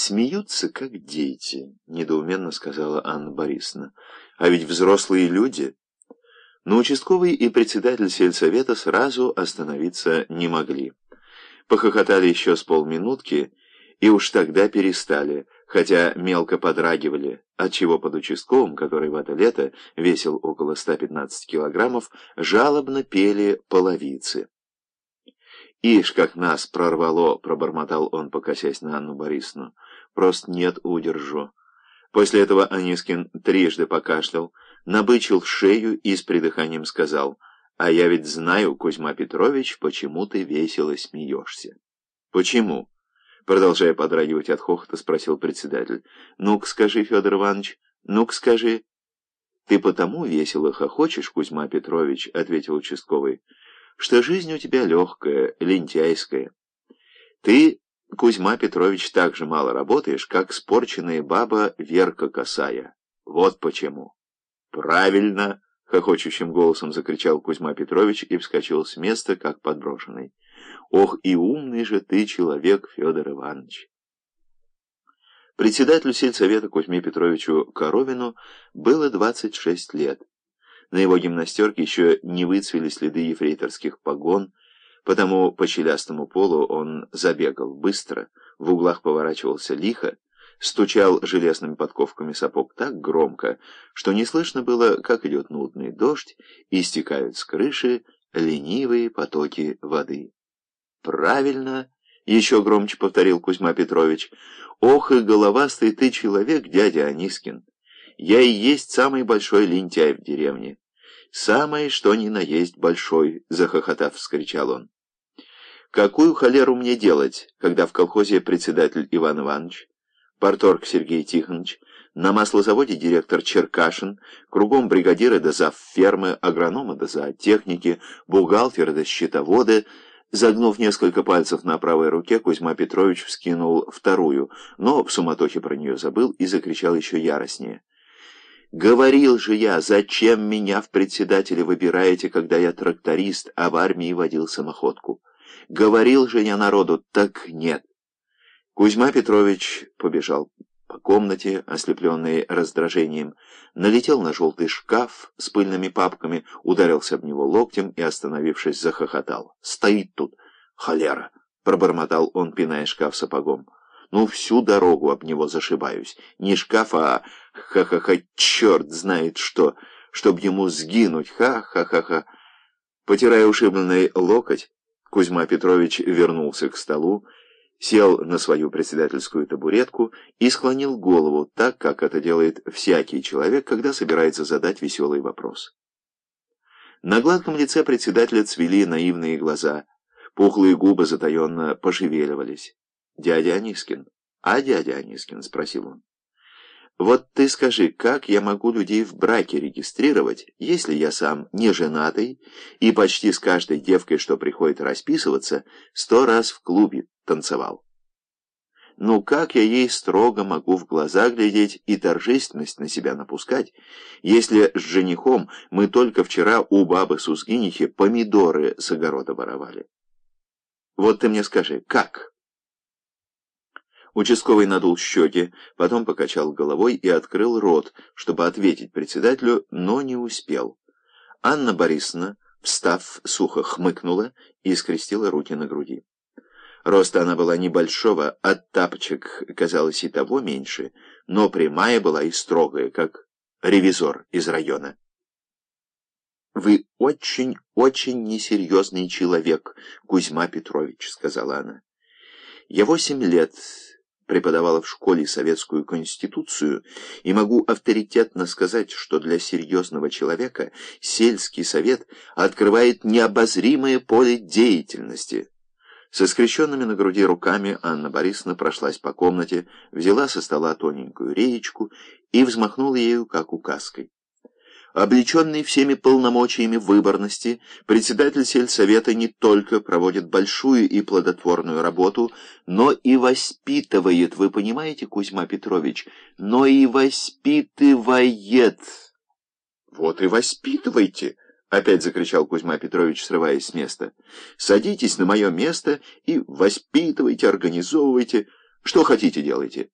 «Смеются, как дети», — недоуменно сказала Анна Борисовна. «А ведь взрослые люди...» Но участковый и председатель сельсовета сразу остановиться не могли. Похохотали еще с полминутки и уж тогда перестали, хотя мелко подрагивали, отчего под участковым, который в это лето весил около 115 килограммов, жалобно пели половицы. «Ишь, как нас прорвало!» — пробормотал он, покосясь на Анну Борисовну. «Просто нет удержу». После этого Анискин трижды покашлял, набычил шею и с придыханием сказал, «А я ведь знаю, Кузьма Петрович, почему ты весело смеешься». «Почему?» Продолжая подрагивать от хохота, спросил председатель. «Ну-ка скажи, Федор Иванович, ну-ка скажи». «Ты потому весело хохочешь, Кузьма Петрович», — ответил участковый, «что жизнь у тебя легкая, лентяйская. Ты, Кузьма Петрович, так же мало работаешь, как спорченная баба Верка Косая. Вот почему». «Правильно!» — хохочущим голосом закричал Кузьма Петрович и вскочил с места, как подброшенный. «Ох, и умный же ты человек, Федор Иванович!» Председателю сельсовета Кузьме Петровичу Коровину было 26 лет. На его гимнастерке еще не выцвели следы ефрейторских погон, потому по челястому полу он забегал быстро, в углах поворачивался лихо, стучал железными подковками сапог так громко, что не слышно было, как идет нудный дождь, и стекают с крыши ленивые потоки воды. «Правильно!» — еще громче повторил Кузьма Петрович. «Ох и головастый ты человек, дядя Анискин! Я и есть самый большой лентяй в деревне. Самое, что ни на есть большой!» — захохотав, вскричал он. «Какую холеру мне делать, когда в колхозе председатель Иван Иванович, порторг Сергей Тихонович, на маслозаводе директор Черкашин, кругом бригадиры да зав фермы, агрономы да зоотехники, бухгалтеры да счетоводы. Загнув несколько пальцев на правой руке, Кузьма Петрович вскинул вторую, но в суматохе про нее забыл и закричал еще яростнее. «Говорил же я, зачем меня в председателе выбираете, когда я тракторист, а в армии водил самоходку? Говорил же я народу, так нет». Кузьма Петрович побежал по комнате, ослепленный раздражением, налетел на желтый шкаф с пыльными папками, ударился об него локтем и, остановившись, захохотал. «Стоит тут! Холера!» — пробормотал он, пиная шкаф сапогом. «Ну, всю дорогу об него зашибаюсь. Не шкаф, а ха-ха-ха, черт знает что, чтоб ему сгинуть, ха-ха-ха-ха!» Потирая ушибленный локоть, Кузьма Петрович вернулся к столу, сел на свою председательскую табуретку и склонил голову так, как это делает всякий человек, когда собирается задать веселый вопрос. На гладком лице председателя цвели наивные глаза, пухлые губы затаенно пошевеливались. «Дядя Анискин». «А дядя Анискин?» — спросил он. Вот ты скажи, как я могу людей в браке регистрировать, если я сам не женатый и почти с каждой девкой, что приходит расписываться, сто раз в клубе танцевал? Ну как я ей строго могу в глаза глядеть и торжественность на себя напускать, если с женихом мы только вчера у бабы Сузгинихи помидоры с огорода воровали? Вот ты мне скажи, как? Участковый надул щеки, потом покачал головой и открыл рот, чтобы ответить председателю, но не успел. Анна Борисовна, встав, сухо хмыкнула и скрестила руки на груди. Роста она была небольшого, от тапочек казалось и того меньше, но прямая была и строгая, как ревизор из района. «Вы очень-очень несерьезный человек, Кузьма Петрович», — сказала она. «Я восемь лет преподавала в школе советскую конституцию, и могу авторитетно сказать, что для серьезного человека сельский совет открывает необозримое поле деятельности. Со скрещенными на груди руками Анна Борисовна прошлась по комнате, взяла со стола тоненькую реечку и взмахнула ею, как указкой. Облеченный всеми полномочиями выборности, председатель сельсовета не только проводит большую и плодотворную работу, но и воспитывает, вы понимаете, Кузьма Петрович, но и воспитывает. Вот и воспитывайте, опять закричал Кузьма Петрович, срываясь с места. Садитесь на мое место и воспитывайте, организовывайте. Что хотите, делайте.